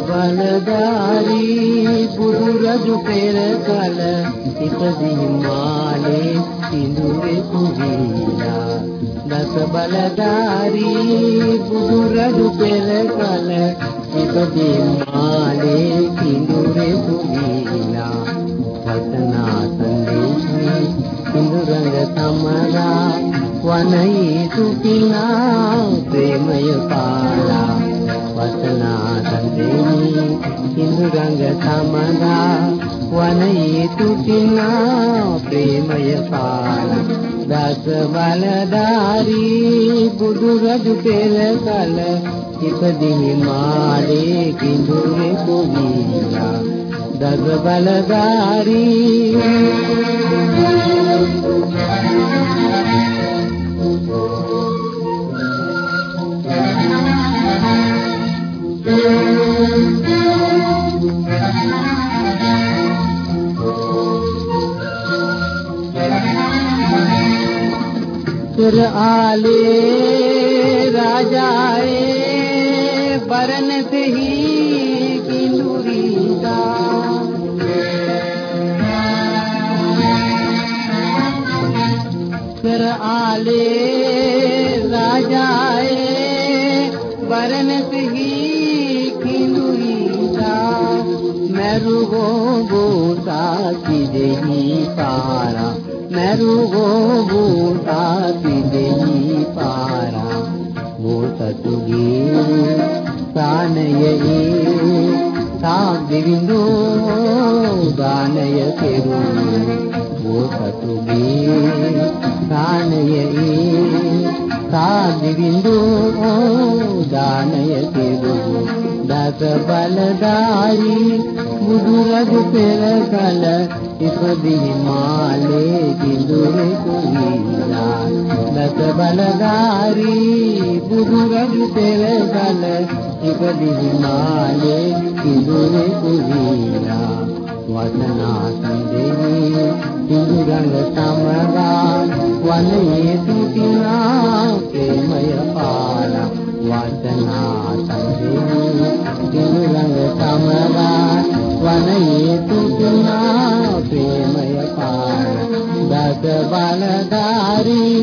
බලධාරී බුදු රජු පෙර කල ඉපදී මාලේ සිඳුරේ කුවිලා දස බලධාරී බුදු රජු පෙර කල ඉපදී මාලේ සිඳුරේ කුවිලා වතනා සංදේශී සිඳුරංග සමරා වනයේ සුපිනා ප්‍රේමය පාලා වසනා සන්දේනි සිඳුරංග සමදා වනයේ තුතිනා ප්‍රේමය පාල දස බලධාරී බුදු රජු පෙර කල ඉපදිහි මාලේ කිඳුරේ කුමීලා දස බලධාරී फिर आले राजाए बरन से ही फिर आले राजाए बरन से ही මරුවෝ බෝසා කිදෙහි පාරා. මරුවෝ බෝසා කිදෙහි පාරා. බෝසතුගේ ප්‍රාණයේ සා දෙවිඳෝ ගානය කෙරුණා බෝසතුගේ ප්‍රාණයේ සා දෙවිඳෝ ගානය කෙරුණා අසත බලධාරී බුදුරජු පෙර කල ඉපදී මාලේ කිඳුරේ කුහිලා දස බලධාරී බුදුරජු පෙර කල ඉපදී මාලේ කිඳුරේ කුහිලා වදනා සංදේවි කිඳුරංග සමරා වනයේ වර්ධනා සංදීන දිනලඟ සමරා වනයේ තුනා ප්‍රේමය පාන දස බලධාරී